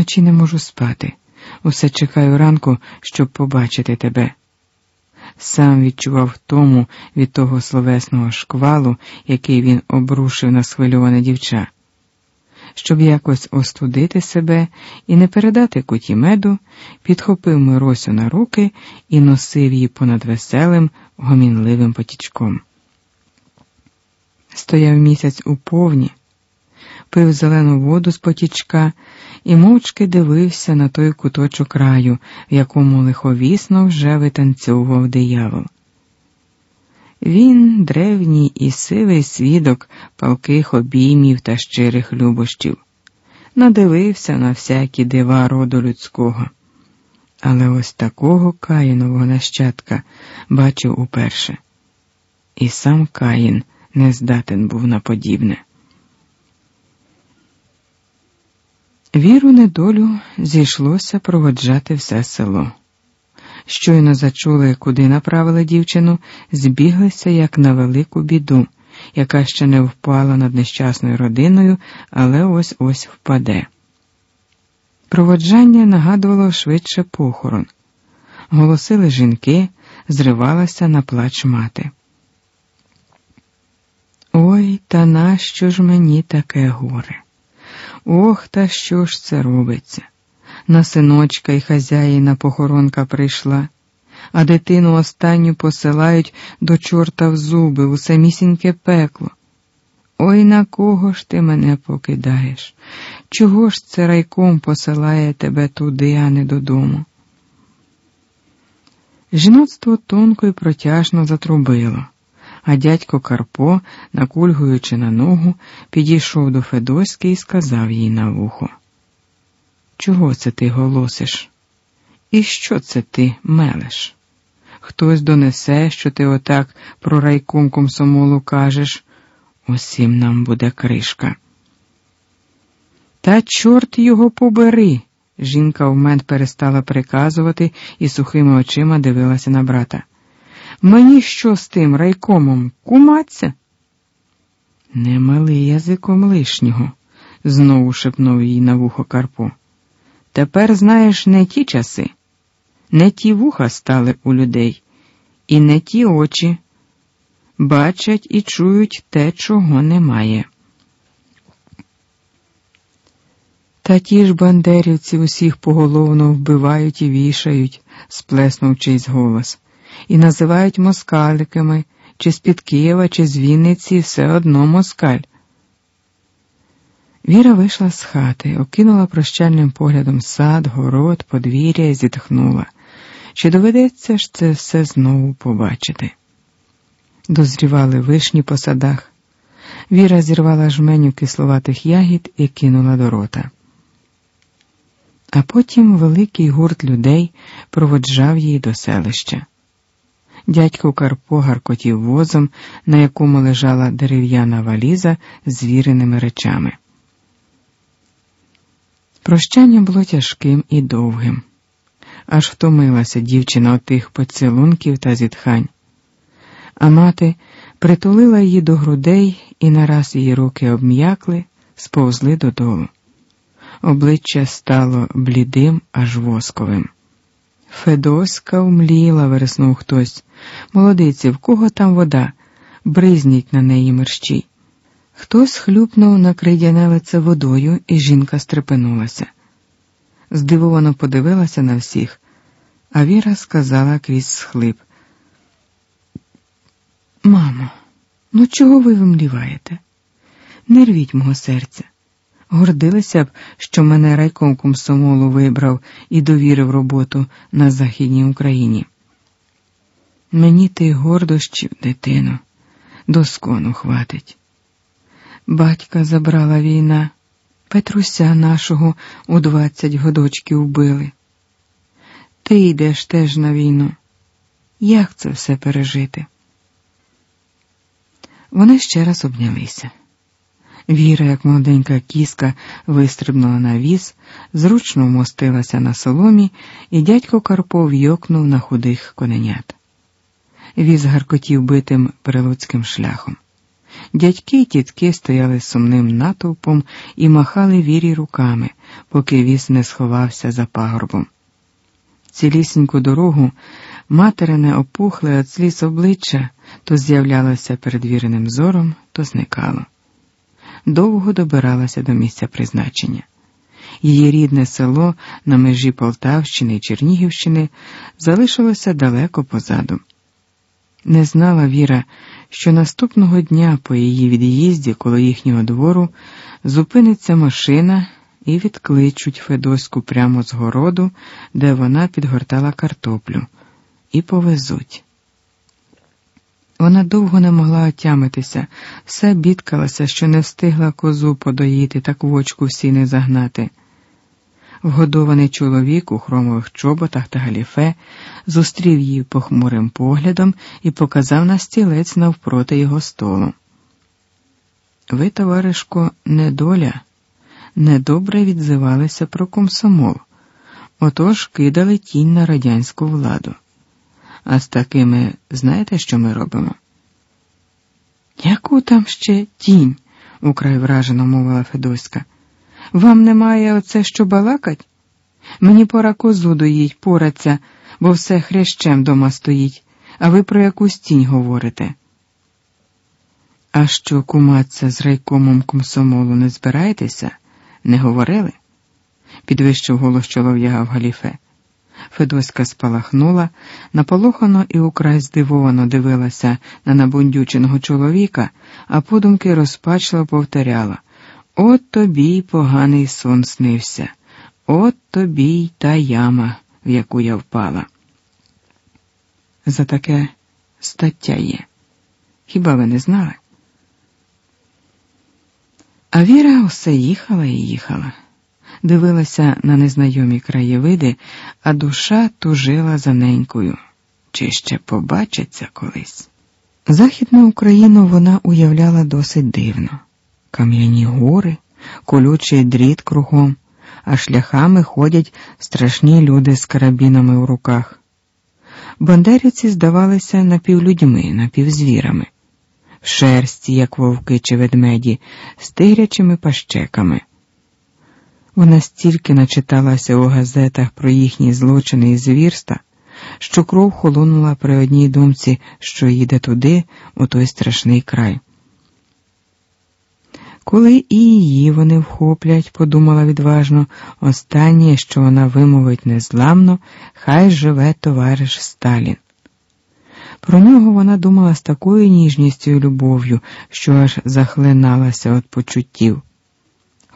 Вночі не можу спати. Усе чекаю ранку, щоб побачити тебе. Сам відчував тому від того словесного шквалу, який він обрушив на схвильоване дівча. Щоб якось остудити себе і не передати куті меду, підхопив Миросю на руки і носив її понад веселим, гомінливим потічком. Стояв місяць у повні, пив зелену воду з потічка і мовчки дивився на той куточок раю, в якому лиховісно вже витанцьовував диявол. Він древній і сивий свідок палких обіймів та щирих любощів, надивився на всякі дива роду людського. Але ось такого Каїнового нащадка бачив уперше, і сам Каїн не здатен був на подібне. Віру недолю зійшлося проводжати все село. Щойно зачули, куди направили дівчину, збіглися як на велику біду, яка ще не впала над нещасною родиною, але ось ось впаде. Проводжання нагадувало швидше похорон. Голосили жінки, зривалася на плач мати. Ой, та нащо ж мені таке горе? Ох, та що ж це робиться? На синочка й хазяїна похоронка прийшла, а дитину останню посилають до чорта в зуби у самісіньке пекло. Ой на кого ж ти мене покидаєш? Чого ж це райком посилає тебе туди, а не додому? Жіноцтво тонко й протяжно затрубило а дядько Карпо, накульгуючи на ногу, підійшов до Федоськи і сказав їй на вухо. Чого це ти голосиш? І що це ти мелеш? Хтось донесе, що ти отак про райком комсомолу кажеш, усім нам буде кришка. Та чорт його побери. Жінка в мент перестала приказувати і сухими очима дивилася на брата. Мені що з тим райкомом куматься? Не мали язиком лишнього, знову шепнув їй на вухо Карпо. Тепер знаєш не ті часи, не ті вуха стали у людей, і не ті очі. Бачать і чують те, чого немає. Та ті ж бандерівці усіх поголовно вбивають і вішають, сплеснув чийсь голос і називають москаликами, чи з-під Києва, чи з Вінниці, все одно москаль. Віра вийшла з хати, окинула прощальним поглядом сад, город, подвір'я і зітхнула. Чи доведеться ж це все знову побачити? Дозрівали вишні по садах. Віра зірвала жменю кисловатих ягід і кинула до рота. А потім великий гурт людей проводжав її до селища. Дядько Карпо гаркотів возом, на якому лежала дерев'яна валіза з віреними речами. Прощання було тяжким і довгим, аж втомилася дівчина отих поцілунків та зітхань, а мати притулила її до грудей і нараз її руки обм'якли, сповзли додолу. Обличчя стало блідим, аж восковим. Федоська вмліла, вереснув хтось. Молодиці, в кого там вода? Бризніть на неї мерщій. Хтось хлюпнув на кридяне лице водою, і жінка стрепенулася. Здивовано подивилася на всіх, а Віра сказала крізь схлип. Мамо, ну чого ви вимліваєте? Не рвіть мого серця. Гордилися б, що мене райком комсомолу вибрав і довірив роботу на Західній Україні. Мені ти гордощів, дитино, доскону хватить. Батька забрала війна, Петруся нашого у двадцять годочків вбили. Ти йдеш теж на війну. Як це все пережити? Вони ще раз обнялися. Віра, як молоденька кіска, вистрибнула на віз, зручно вмостилася на соломі, і дядько Карпо вйокнув на худих коненят. Віз гаркотів битим перелуцьким шляхом. Дядьки й тітки стояли сумним натовпом і махали вірі руками, поки віз не сховався за пагорбом. Цілісіньку дорогу материне опухле від сліз обличчя то з'являлося перед віреним зором, то зникало. Довго добиралася до місця призначення. Її рідне село на межі Полтавщини і Чернігівщини залишилося далеко позаду. Не знала Віра, що наступного дня по її від'їзді коло їхнього двору зупиниться машина і відкличуть Федоську прямо з городу, де вона підгортала картоплю, і повезуть. Вона довго не могла отямитися, все бідкалася, що не встигла козу подоїти та квочку в сіни загнати. Вгодований чоловік у хромових чоботах та галіфе зустрів її похмурим поглядом і показав на стілець навпроти його столу. Ви, товаришко, недоля, недобре відзивалися про комсомол, отож кидали тінь на радянську владу. А з такими знаєте, що ми робимо? Яку там ще тінь? украй вражено мовила Федоська. Вам немає оце що балакать? Мені пора козу доїть, пораться, бо все хрящем дома стоїть, а ви про якусь тінь говорите. А що куматься з райкомом комсомолу не збираєтеся? Не говорили? підвищив голос чолов'яга в галіфе. Федоська спалахнула, наполохано і украй здивовано дивилася на набундюченого чоловіка, а подумки розпачливо повторяла От тобі й поганий сон снився, от тобі й та яма, в яку я впала. За таке стаття є. Хіба ви не знали? А Віра усе їхала і їхала дивилася на незнайомі краєвиди, а душа тужила за ненькою, чи ще побачиться колись. Західну Україну вона уявляла досить дивно кам'яні гори, колючий дріт кругом, а шляхами ходять страшні люди з карабінами у руках. Бандерівці здавалися напівлюдьми, напівзвірами, в шерсті, як вовки чи ведмеді, з тигрячими пащеками. Вона стільки начиталася у газетах про їхні злочини і звірства, що кров холонула при одній думці, що їде туди, у той страшний край. Коли і її вони вхоплять, подумала відважно, останнє, що вона вимовить незламно, хай живе товариш Сталін. Про нього вона думала з такою ніжністю і любов'ю, що аж захлиналася від почуттів.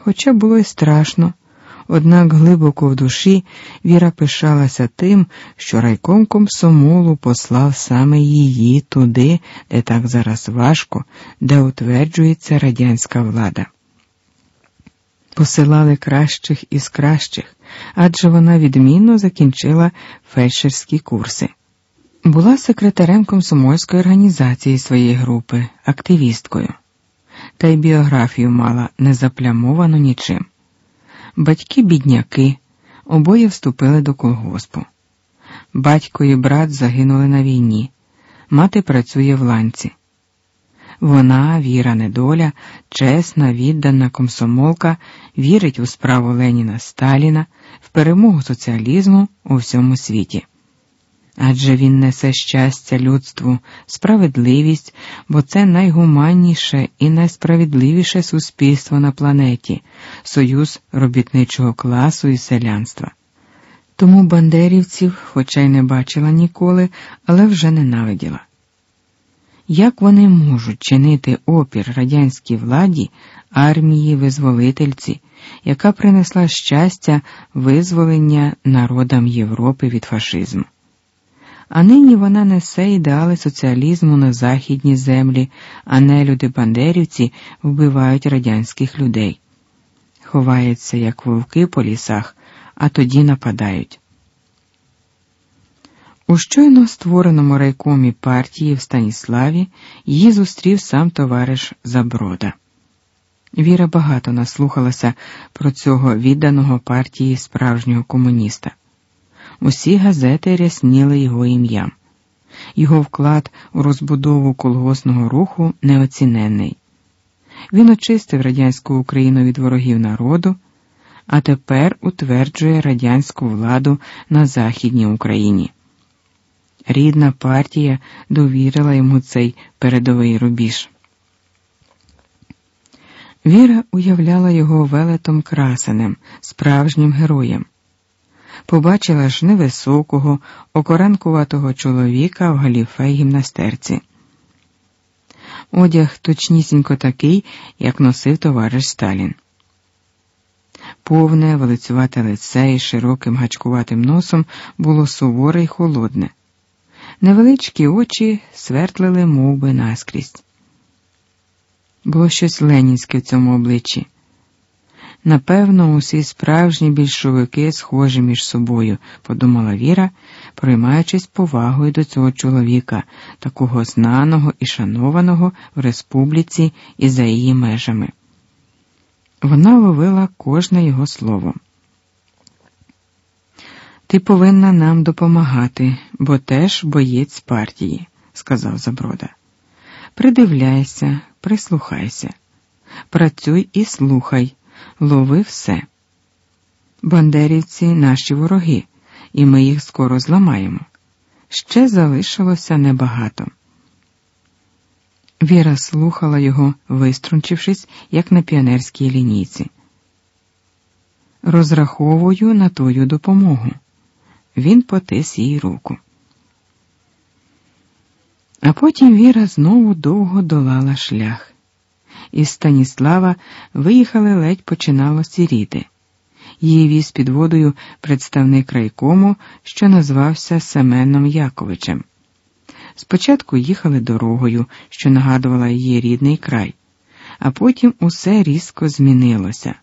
Хоча було й страшно, однак глибоко в душі Віра пишалася тим, що райком комсомолу послав саме її туди, де так зараз важко, де утверджується радянська влада. Посилали кращих із кращих, адже вона відмінно закінчила фельдшерські курси. Була секретарем комсомольської організації своєї групи, активісткою та й біографію мала не заплямовану нічим. Батьки бідняки, обоє вступили до колгоспу. Батько і брат загинули на війні, мати працює в ланці. Вона, віра недоля, чесна, віддана комсомолка, вірить у справу Леніна Сталіна, в перемогу соціалізму у всьому світі адже він несе щастя людству, справедливість, бо це найгуманніше і найсправедливіше суспільство на планеті, союз робітничого класу і селянства. Тому бандерівців, хоча й не бачила ніколи, але вже ненавиділа. Як вони можуть чинити опір радянській владі, армії визволительці, яка принесла щастя визволення народам Європи від фашизму? А нині вона несе ідеали соціалізму на західні землі, а нелюди бандерівці вбивають радянських людей. Ховаються, як вовки по лісах, а тоді нападають. У щойно створеному райкомі партії в Станіславі її зустрів сам товариш Заброда. Віра багато наслухалася про цього відданого партії справжнього комуніста. Усі газети рясніли його ім'ям. Його вклад у розбудову колгосного руху неоціненний. Він очистив радянську Україну від ворогів народу, а тепер утверджує радянську владу на Західній Україні. Рідна партія довірила йому цей передовий рубіж. Віра уявляла його велетом красенем, справжнім героєм. Побачила ж невисокого, окоранкуватого чоловіка в галіфе гімнастерці. Одяг точнісінько такий, як носив товариш Сталін. Повне, велицювате лице із широким гачкуватим носом було суворе й холодне. Невеличкі очі свертлили мов би, наскрізь. Було щось ленінське в цьому обличчі. Напевно, усі справжні більшовики схожі між собою, подумала Віра, приймаючись повагою до цього чоловіка, такого знаного і шанованого в республіці і за її межами. Вона ловила кожне його слово. Ти повинна нам допомагати, бо теж боєць партії, сказав Заброда. Придивляйся, прислухайся, працюй і слухай, лови все. Бандерівці наші вороги, і ми їх скоро зламаємо. Ще залишилося небагато. Віра слухала його, виструнчившись, як на піонерській лінійці. Розраховую на твою допомогу. Він потис їй руку. А потім Віра знову довго долала шлях. Із Станіслава виїхали ледь починало сіріти. Її віз під водою представник райкому, що назвався Семеном Яковичем. Спочатку їхали дорогою, що нагадувала її рідний край, а потім усе різко змінилося,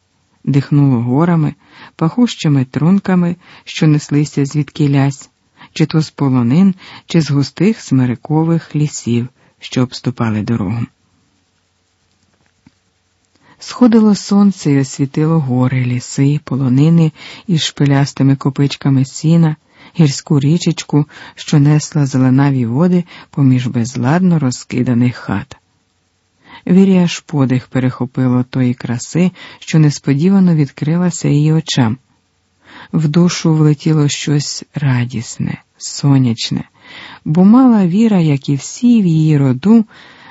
дихнуло горами, пахущими трунками, що неслися звідки лясь, чи то з полонин, чи з густих смирикових лісів, що обступали дорогу. Сходило сонце і освітило гори, ліси, полонини із шпилястими копичками сіна, гірську річечку, що несла зеленаві води поміж безладно розкиданих хат. Вірі аж подих перехопило тої краси, що несподівано відкрилася її очам. В душу влетіло щось радісне, сонячне, бо мала віра, як і всі в її роду,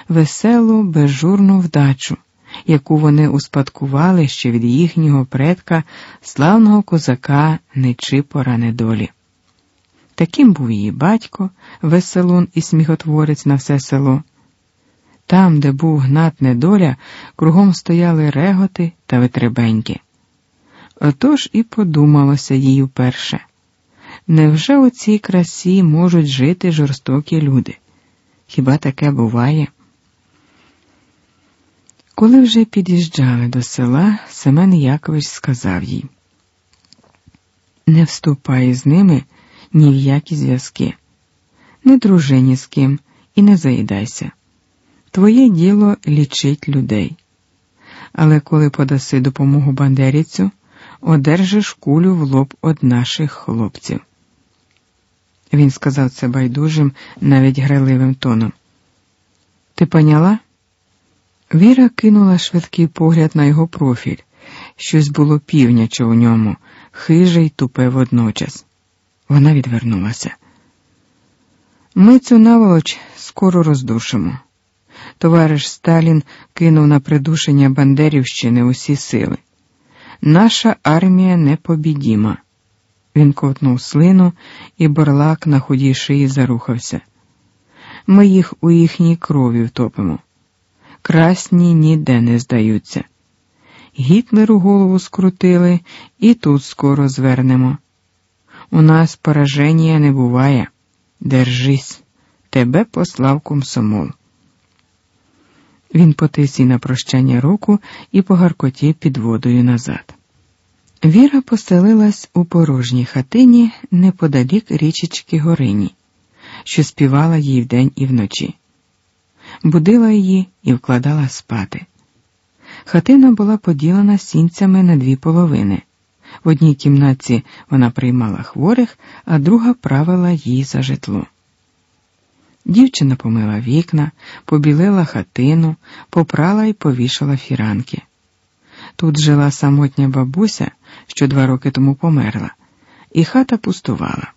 веселу, безжурну вдачу яку вони успадкували ще від їхнього предка, славного козака Нечипора недолі. Таким був її батько, веселун і сміхотворець на все село. Там, де був гнат недоля, кругом стояли реготи та витребеньки. Отож і подумалося їй вперше. Невже у цій красі можуть жити жорстокі люди? Хіба таке буває? Коли вже під'їжджали до села, Семен Якович сказав їй: Не вступай з ними ні в які зв'язки, не дружи ні з ким і не заїдайся. Твоє діло лічить людей. Але коли подаси допомогу бандерівцю, одержиш кулю в лоб од наших хлопців. Він сказав це байдужим, навіть грайливим тоном. Ти поняла? Віра кинула швидкий погляд на його профіль. Щось було півняче у ньому, хиже й тупе водночас. Вона відвернулася. Ми цю наволоч скоро роздушимо. Товариш Сталін кинув на придушення Бандерівщини усі сили. Наша армія непобідіма. Він ковтнув слину, і борлак на худій шиї зарухався. Ми їх у їхній крові втопимо красні ніде не здаються. Гітлеру голову скрутили і тут скоро звернемо. У нас пораження не буває. Держись, тебе послав комсомол. Він потис їй на прощання руку і погаркотів під водою назад. Віра поселилась у порожній хатині неподалік річечки Горині, що співала їй вдень і вночі будила її і вкладала спати. Хатина була поділена сінцями на дві половини. В одній кімнаті вона приймала хворих, а друга правила їй за житло. Дівчина помила вікна, побілила хатину, попрала і повішала фіранки. Тут жила самотня бабуся, що два роки тому померла, і хата пустувала.